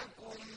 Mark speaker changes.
Speaker 1: لكم